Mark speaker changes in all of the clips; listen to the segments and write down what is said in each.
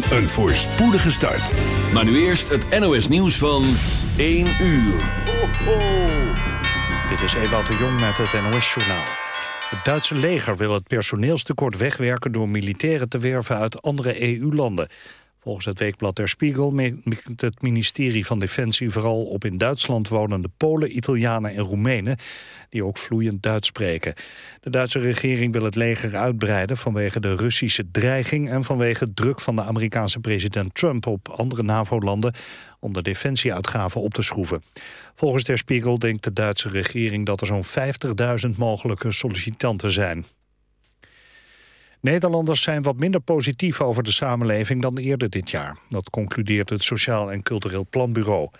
Speaker 1: Een voorspoedige start.
Speaker 2: Maar nu eerst het NOS nieuws van 1 uur. Ho, ho.
Speaker 3: Dit is Ewout de Jong met het NOS-journaal. Het Duitse leger wil het personeelstekort wegwerken... door militairen te werven uit andere EU-landen. Volgens het weekblad Der Spiegel mikt het ministerie van Defensie vooral op in Duitsland wonende Polen, Italianen en Roemenen, die ook vloeiend Duits spreken. De Duitse regering wil het leger uitbreiden vanwege de Russische dreiging en vanwege druk van de Amerikaanse president Trump op andere NAVO-landen om de defensieuitgaven op te schroeven. Volgens Der Spiegel denkt de Duitse regering dat er zo'n 50.000 mogelijke sollicitanten zijn. Nederlanders zijn wat minder positief over de samenleving dan eerder dit jaar. Dat concludeert het Sociaal en Cultureel Planbureau.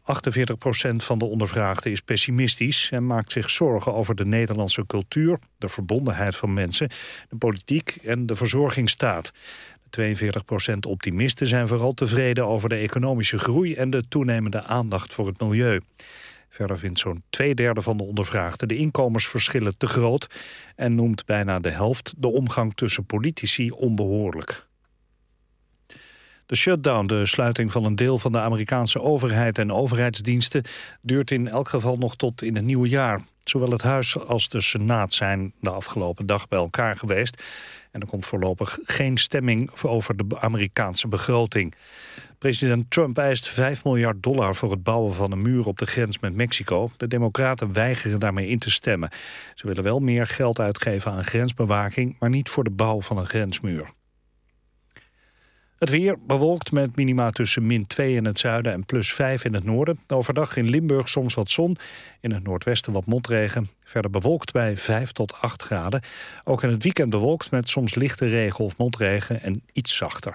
Speaker 3: 48% van de ondervraagden is pessimistisch... en maakt zich zorgen over de Nederlandse cultuur... de verbondenheid van mensen, de politiek en de verzorgingsstaat. De 42% optimisten zijn vooral tevreden over de economische groei... en de toenemende aandacht voor het milieu. Verder vindt zo'n twee derde van de ondervraagden de inkomensverschillen te groot... en noemt bijna de helft de omgang tussen politici onbehoorlijk. De shutdown, de sluiting van een deel van de Amerikaanse overheid en overheidsdiensten, duurt in elk geval nog tot in het nieuwe jaar. Zowel het Huis als de Senaat zijn de afgelopen dag bij elkaar geweest. En er komt voorlopig geen stemming over de Amerikaanse begroting. President Trump eist 5 miljard dollar voor het bouwen van een muur op de grens met Mexico. De democraten weigeren daarmee in te stemmen. Ze willen wel meer geld uitgeven aan grensbewaking, maar niet voor de bouw van een grensmuur. Het weer bewolkt met minima tussen min 2 in het zuiden en plus 5 in het noorden. Overdag in Limburg soms wat zon, in het noordwesten wat motregen. Verder bewolkt bij 5 tot 8 graden. Ook in het weekend bewolkt met soms lichte regen of motregen en iets zachter.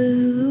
Speaker 4: blue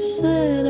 Speaker 4: said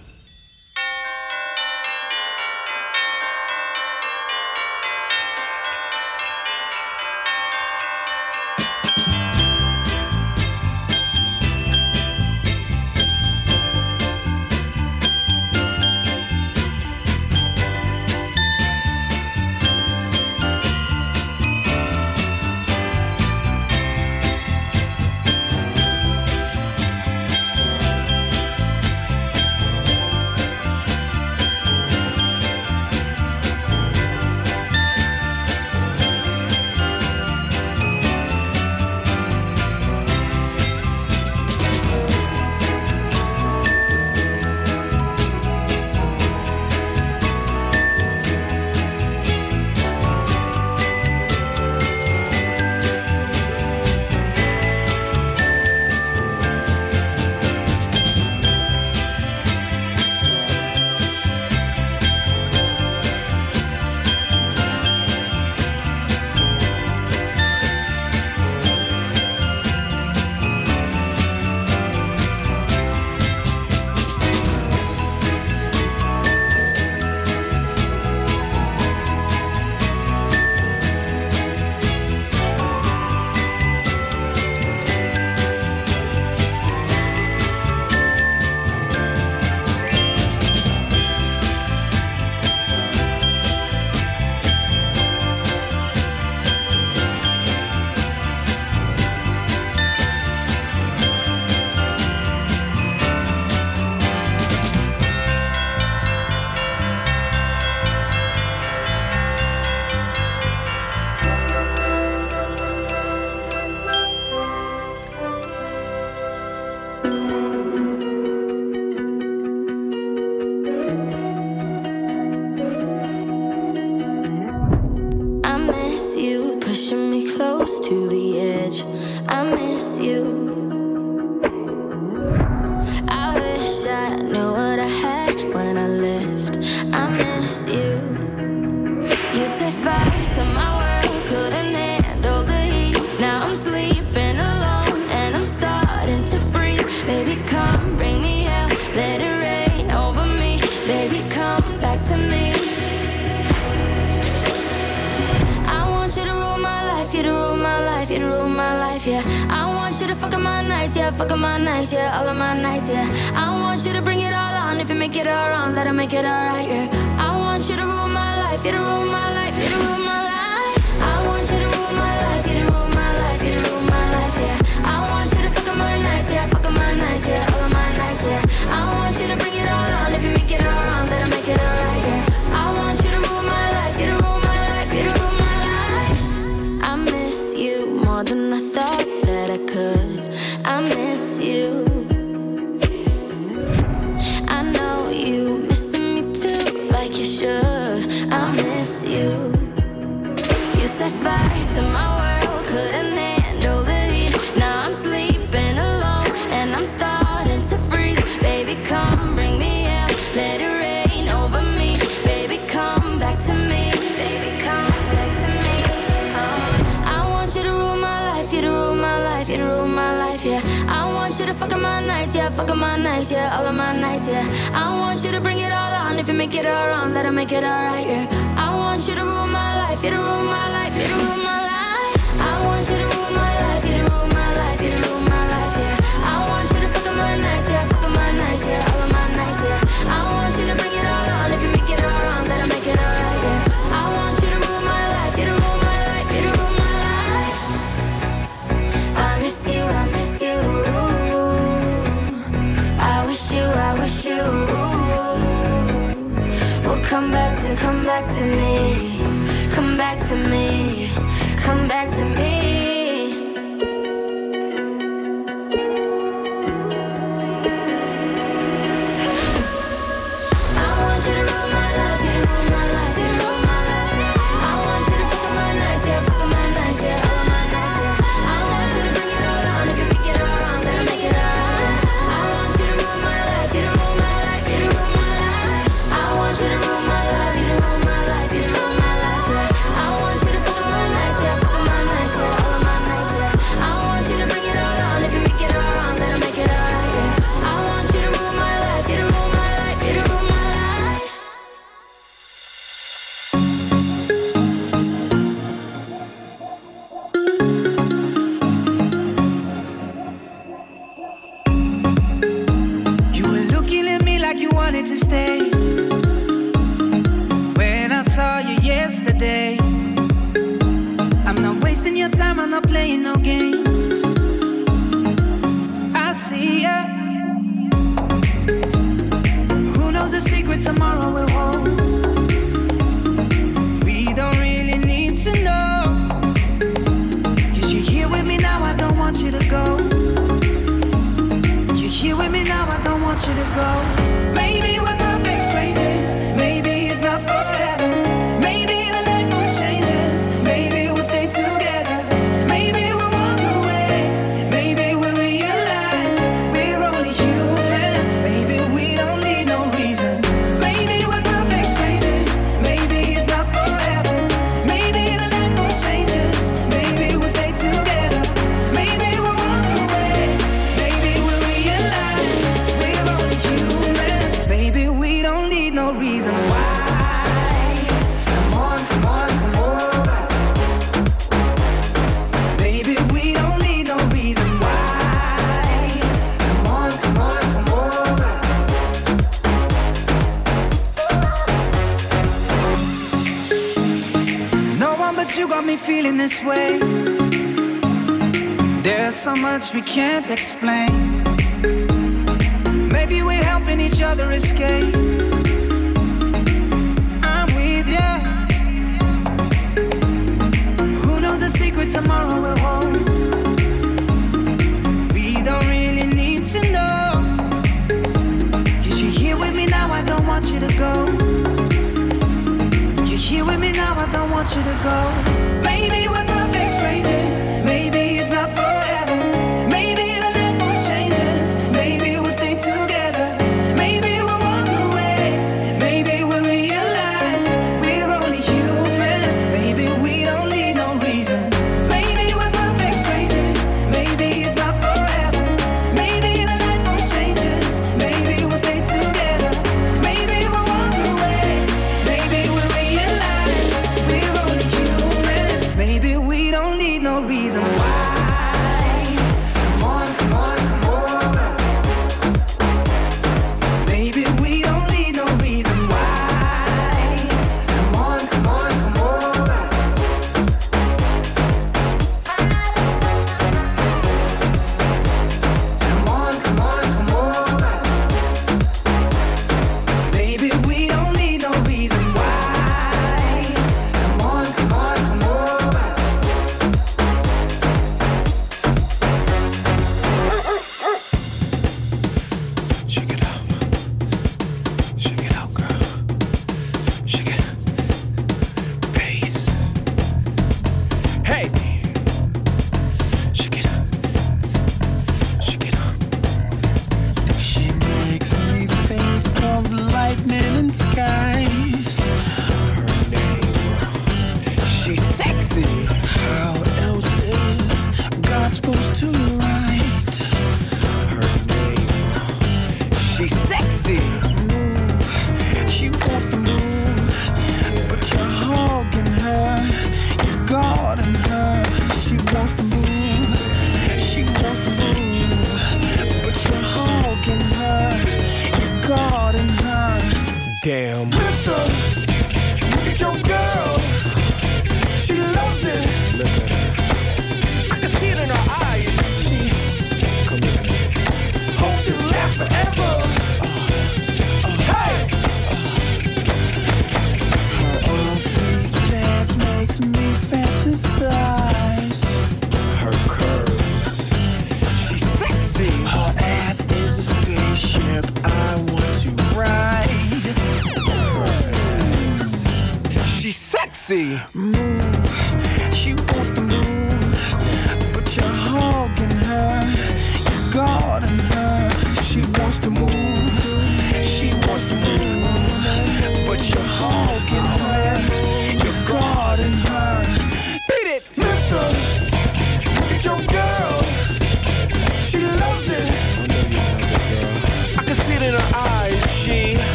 Speaker 4: nights, yeah. up my nights, yeah. All of my nights, yeah. I want you to bring it all on. If you make it all wrong, that'll make it alright, yeah. I want you to rule my life, you to rule my life, you to rule my life.
Speaker 5: to me. explain.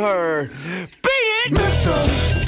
Speaker 6: her. Beat it! Mister!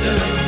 Speaker 7: do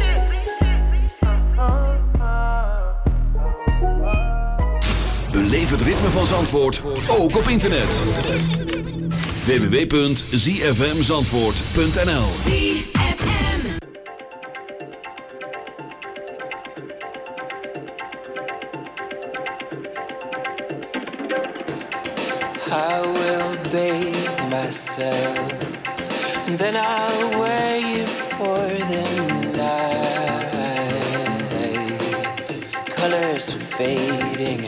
Speaker 2: Beleef het ritme van Zandvoort, ook op internet. www.zfmzandvoort.nl
Speaker 8: I will bathe myself and then I'll wear you fading,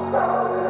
Speaker 1: Música